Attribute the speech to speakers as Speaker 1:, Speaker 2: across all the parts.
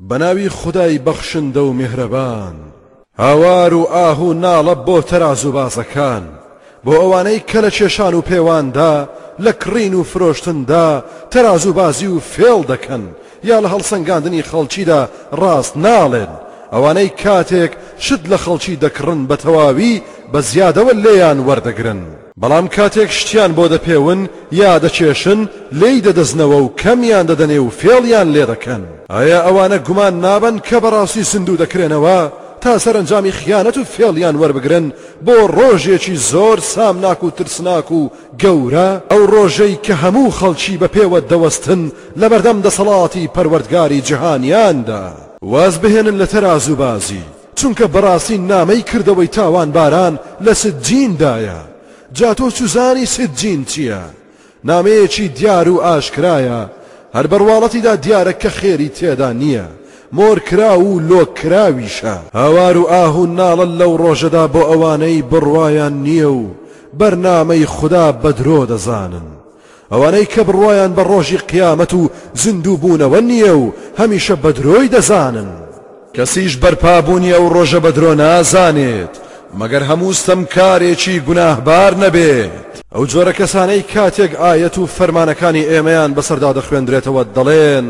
Speaker 1: بە ناوی خودای بەخشندە و میهرەبان. هاوار و ئاه و ناڵە بۆ تەرازوبازەکان، بۆ ئەوانەی کە لە کێشان و پێواندا، لە کڕین و فرۆشتندا تەرازوبازی و فێڵ دەکەن، یا لە هەڵسەنگاندنی خەڵکیدا ڕاست ناڵێن، ئەوانەی کاتێک شت لە خەڵکی دەکڕن بە تەواوی بە زیادەوە لێیان وەردەگرن. بەڵام کاتێک شتیان بۆ دەپێون یا دەکێشن لێی دەدزنەوە و کەمیان دەدەنێ و فێڵیان لێ دەکەن. ئایا ئەوانە گومان نابەن کە بەڕاستی زیندوو دەکرێنەوە تا سەرەنجامی خیانەت و فێڵیان وەربگرن بۆ ڕۆژێکی زۆر سامناک و ترسناک و گەورە، ئەو ڕۆژەی کە هەموو خەڵکی بە پێوە دەوەستن لەبەردەم دەسەڵاتی پەروەردگاری جیهانیاندا. وازبهێنن لە تەرازوبازی، چونکە بەڕاستی نامەی کردەوەی تاوانباران لە سجین دایە، جا تۆ چوزانی سجین چیە؟ نامەیەکی دیار و ئاشکرایە، هەر بەڕواڵەتیدا دیارە کە خێری تێدا نیە، مۆرکراو و لۆککراویشە. هاوار و ئاه و ناڵە لەو ڕۆژەدا بۆ ئەوانەی بڕوایان نیە و بەرنامەی خودا بەدرۆ دەزانن، ئەوانەی کە بڕوایان بە ڕۆژی قیامەت و زیندوو بوونەوە نییە و هەمیشە بە درۆی دەزانن. کەسیش بەرپا بوونی ئەو ڕۆژە بە درۆ نازانێت مەگەر هەموو ستەمکارێکی گوناهبار نەبێت. ئەو جۆرە کەسانەی کاتێک ئایەت و فەرمانەکانی ئێمەیان بەسەردا دەخوێندرێتەوە دەڵێن،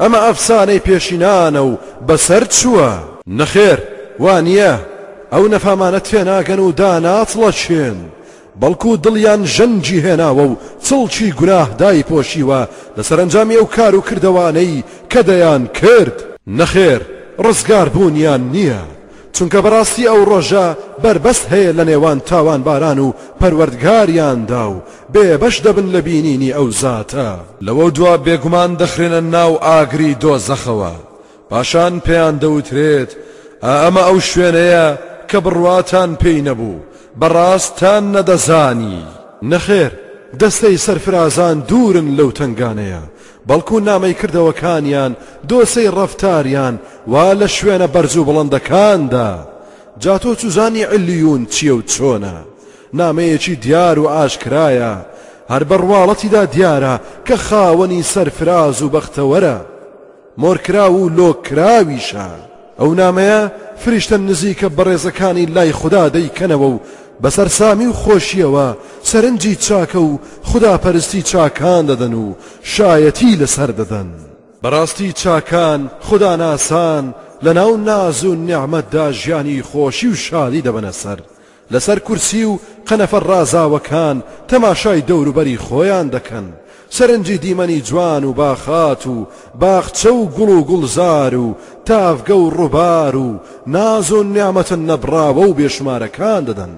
Speaker 1: ئەمە ئەفسانەی پێشینانە و بەسەر چووە. نەخێر وا نییە، ئەو نەفامانە تێناگەن و داناتڵەکێن. بەڵکو دڵیان ژەنگی هێناوە و چڵکی گوناه دایپۆشیوە لە سەرەنجامی ئەو کار و کردەوانەی کە دەیان کرد. نەخێر ڕزگار بوونیان نییە، چونکە بەڕاستی ئەو ڕۆژە بەربەست هەیە لە نێوان تاوانباران و پەروەردگاریاندا و بێ بەش دەبن لە بینینی ئەو زاتە. لەوەودوا بێگومان دەخرێنە ناو ئاگری دۆزەخەوە پاشان پێیان دەوترێت، ئا ئەمە ئەو شوێنەیە کە بڕواتان پێی نەبوو، بەڕاست تان نەدەزانی. نەخێر، دەستەی سەرفرازان دوورن لەو تەنگانەیە، بەڵکو نامەی کردەوەکانیان، دۆسێی ڕەفتاریان، وا لە شوێنە بەرز و بڵندەکاندا. جا تۆ چوزانی علیون چییە و چۆنە؟ نامەیەکی دیار و ئاشکرایە، هەر بە ڕواڵەتیدا دیارە کە خاوەنی سەرفراز و بەختەوەرە. مۆرکراو و لۆکراویشە، ئەو نامەیە فریشتە نزیکە بەڕێزەکانی لای خودا دەیکەنەوە و بە سەرسامی و خۆشییەوە سەرنجی چاکە و خوداپەرستی چاکان دەدەن و شایەتی لەسەر دەدەن. بەڕاستی چاکان، خوداناسان، لەناو ناز و نیعمەتدا ژیانی خۆشی و شادی دەبەنە سەر، لەسەر کورسی و قەنەفە ڕازاوەکان تەماشای دەوروبەری خۆیان دەکەن، سەرنجی دیمەنی جوان و باخات و باخچە و گوڵ و گوڵزار و تاڤگە و ڕووبار و ناز و نیعمەتە نەبڕاوە و بێشومارەکان دەدەن.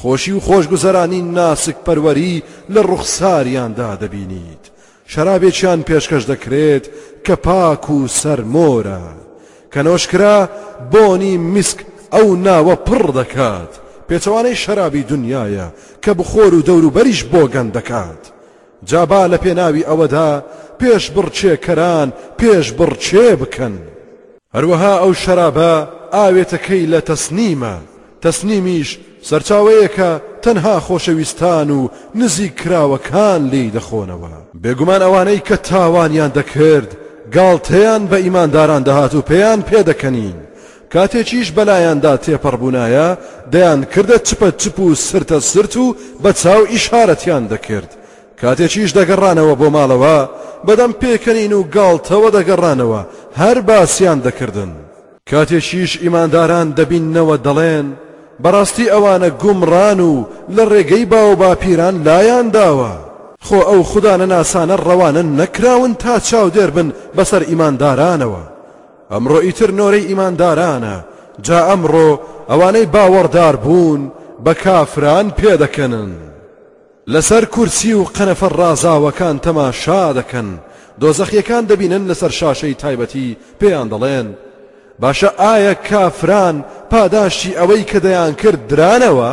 Speaker 1: خۆشی و خۆشگوزەرانی ناسکپەروەری لە ڕوخساریاندا دەبینیت. شەرابێکیان پێشکەش دەکرێت کە پاک و سەرمۆرە، کە نۆشکرا بۆنی میسک ئەو ناوە پڕ دەکات، پێچەوانەی شەرابی دونیایە کە بخۆر و دەوروبەریش بۆگەن دەکات. جا با لەپێناوی ئەوەدا پێشبڕکێکەران پێشبڕکێ بکەن. هەروەها ئەو شەرابە ئاوێتەکەی لە تەسنیمە، تەسنیمیش سەرچاوەیەکە تەنها خۆشەویستان و نزیک کراوەکان لێی دەخۆنەوە. بێگومان ئەوانەی کە تاوانیان دەکرد گاڵتەیان بە ئیمانداران دەهات و پێیان پێدەکەنین، کاتێکیش بەلایاندا تێپەڕبوونایە دەیانکردە چپە چپ و سرتە سرت و بە چاو ئیشارەتیان دەکرد، کاتێکیش دەگەڕانەوە بۆ ماڵەوە بەدەم پێکەنین و گاڵتەوە دەگەڕانەوە هەر باسیان دەکردن. کاتێکیش ئیمانداران دەبیننەوە دەڵێن، بەڕاستی ئەوانە گومڕان و لە ڕێگەی باوباپیران لایان داوە. خۆ ئەو خودا نەناسانە ڕەوانە نەکراون تا چاودێر بن بەسەر ئیماندارانەوە. ئەمڕۆ ئیتر نۆرەی ئیماندارانە، جا ئەمڕۆ ئەوانەی باوەڕدار بوون بە کافران پێدەکەنن. لەسەر کورسی و قەنەفە ڕازاوەکان تەماشا دەکەن، دۆزەخییەکان دەبینن لەسەر شاشەی تایبەتی پێیان دەڵێن، باشە ئایا کافران پاداشتی ئەوەی کە دەیانکرد درانەوە؟